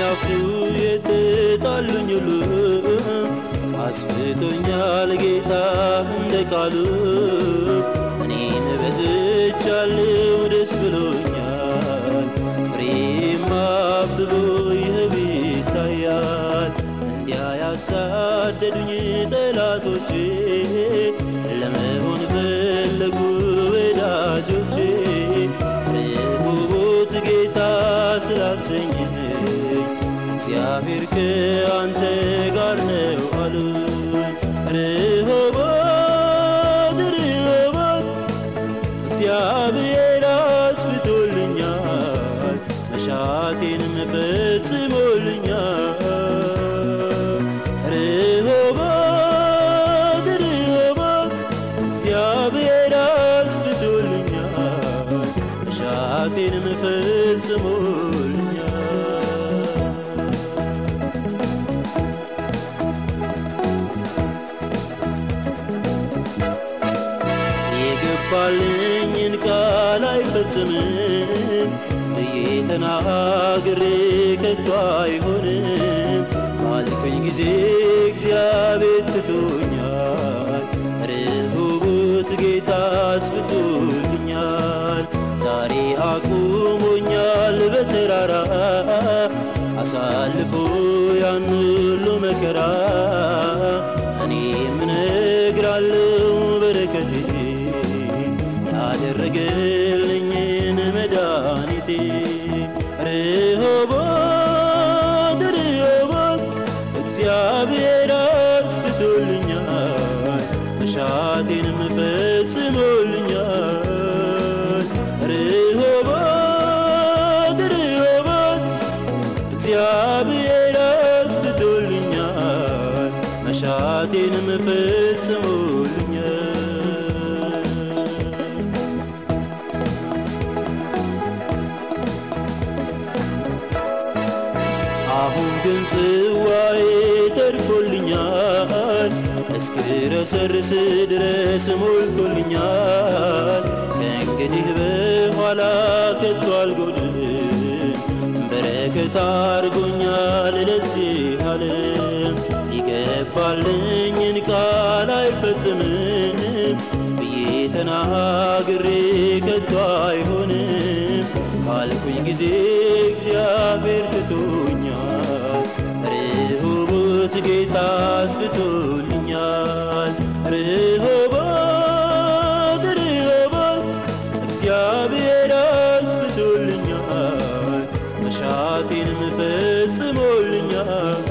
ካፉ የተጣሉኝ ሁሉ አስፍቶኛል ጌታ እንደ ቃሉ እኔን በዝቻለሁ ደስ ብሎኛል ፍሬም አብቦ ይኸው ይታያል እንዲያ ያሳደዱኝ እግዚአብሔር ከአንተ ጋር ነው አሉኝ። ርኅሩት ርኅሩት እግዚአብሔር አስብቶልኛል መሻቴንም ፈጽሞልኛል። ርኅሩት ርኅሩት እግዚአብሔር አስብቶልኛል መሻቴንም ፈጽሞልኛል። የገባልኝን ቃል አይፈጽምም ብዬ ተናግሬ ከቶ አይሆንም ባልከኝ ጊዜ እግዚአብሔር ትቶኛል። ርኅሩት ጌታ አስብቶልኛል። ዛሬ አቁሞኛል በተራራ አሳልፎ ያን ሁሉ መከራ ያደረገልኝን መድኃኒቴ ርኅሩት ርኅሩት እግዚአብሔር አስብቶልኛል መሻቴንም ፈጽሞልኛል። ርኅሩት ርኅሩት እግዚአብሔር አስብቶልኛል መሻቴንም ፈጽሞልኛል። አሁን ግን ጽዋዬ ተርፎልኛል እስክረሰርስ ድረስ ሞልቶልኛል። ከእንግዲህ በኋላ ከቶ አልጎድልም። በረከት አርጎኛል ለዚህ ዓለም። ይገባልኝን ቃል አይፈጽምም ብዬ ተናግሬ ከቶ አይሆንም ባልኩኝ ጊዜ እግዚአብሔር ትቶኛል። ርኅሩት ጌታ አስብቶልኛል። ርኅሩት ርኅሩት እግዚአብሔር አስብቶልኛል መሻቴንም ፈጽሞልኛል።